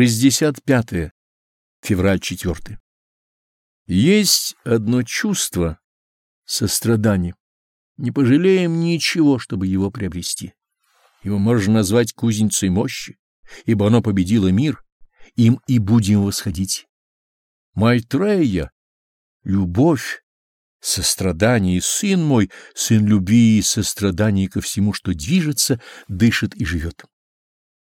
65. -е. Февраль 4. Есть одно чувство — сострадание. Не пожалеем ничего, чтобы его приобрести. Его можно назвать кузницей мощи, ибо оно победило мир, им и будем восходить. Майтрея — любовь, сострадание, сын мой, сын любви и сострадания ко всему, что движется, дышит и живет.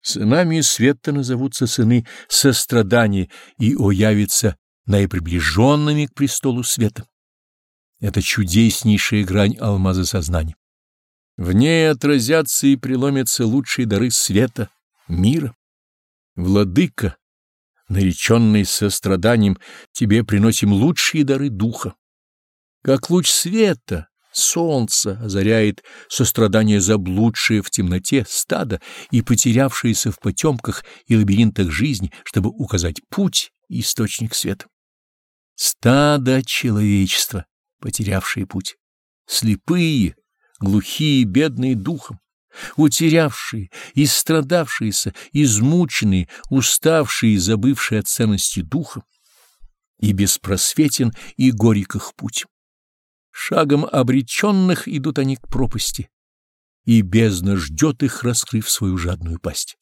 Сынами света назовутся сыны сострадания и оявятся наиприближенными к престолу света. Это чудеснейшая грань алмаза сознания. В ней отразятся и преломятся лучшие дары света, мира. Владыка, нареченный состраданием, тебе приносим лучшие дары духа. Как луч света, Солнце озаряет сострадание заблудшее в темноте стада и потерявшееся в потемках и лабиринтах жизни, чтобы указать путь и источник света. Стадо человечества, потерявшие путь, слепые, глухие, бедные духом, утерявшие, истрадавшиеся, измученные, уставшие и забывшие о ценности духа, и беспросветен и горек путь. Шагом обреченных идут они к пропасти, и бездна ждет их, раскрыв свою жадную пасть.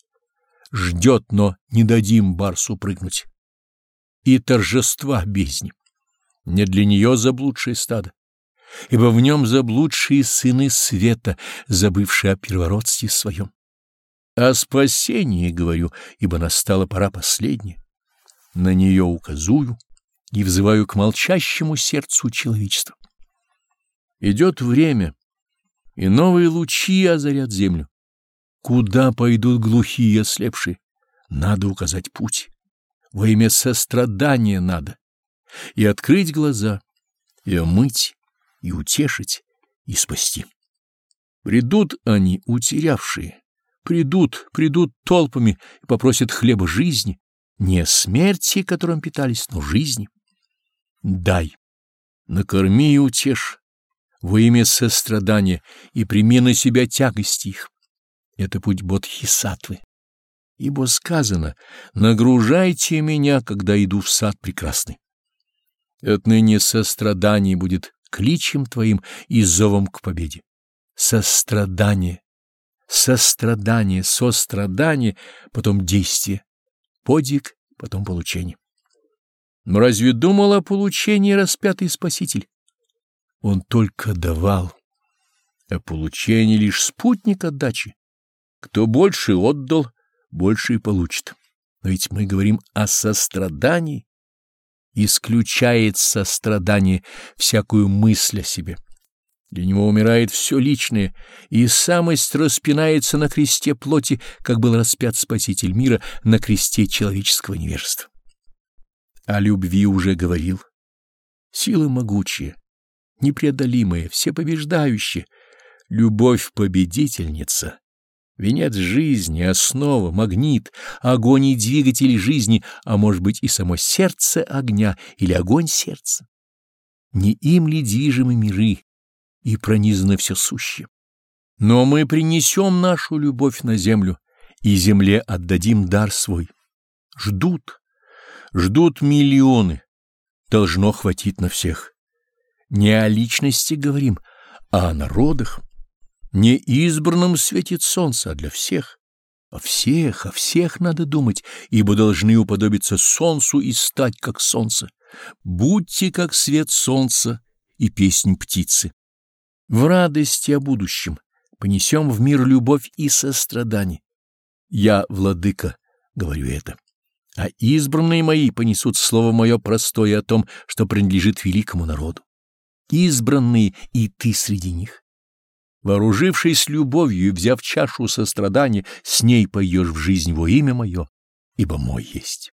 Ждет, но не дадим барсу прыгнуть. И торжества бездни. Не для нее заблудшее стадо, ибо в нем заблудшие сыны света, забывшие о первородстве своем. О спасении говорю, ибо настала пора последняя. На нее указую и взываю к молчащему сердцу человечества. Идет время, и новые лучи озарят землю. Куда пойдут глухие ослепшие? Надо указать путь. Во имя сострадания надо. И открыть глаза, и омыть, и утешить, и спасти. Придут они, утерявшие. Придут, придут толпами и попросят хлеба жизни. Не смерти, которым питались, но жизни. Дай, накорми и утешь во имя сострадания и прими на себя тягости их. Это путь бодхисаттвы. Ибо сказано, нагружайте меня, когда иду в сад прекрасный. Отныне сострадание будет кличем твоим и зовом к победе. Сострадание, сострадание, сострадание, потом действие, подвиг, потом получение. Но разве думал о получении распятый Спаситель? Он только давал, а получение лишь спутник отдачи. Кто больше отдал, больше и получит. Но ведь мы говорим о сострадании. Исключает сострадание всякую мысль о себе. Для него умирает все личное, и самость распинается на кресте плоти, как был распят Спаситель мира на кресте человеческого невежества. О любви уже говорил. Сила могучая, непреодолимое, всепобеждающее. Любовь-победительница, венец жизни, основа, магнит, огонь и двигатель жизни, а может быть и само сердце огня или огонь сердца. Не им ли движимы миры и пронизано все сущее? Но мы принесем нашу любовь на землю и земле отдадим дар свой. Ждут, ждут миллионы, должно хватить на всех. Не о личности говорим, а о народах. Не избранным светит солнце, а для всех. О всех, о всех надо думать, ибо должны уподобиться солнцу и стать как солнце. Будьте как свет солнца и песнь птицы. В радости о будущем понесем в мир любовь и сострадание. Я, владыка, говорю это. А избранные мои понесут слово мое простое о том, что принадлежит великому народу избранные и ты среди них. Вооружившись любовью и взяв чашу сострадания, с ней пойдешь в жизнь во имя мое, ибо мой есть.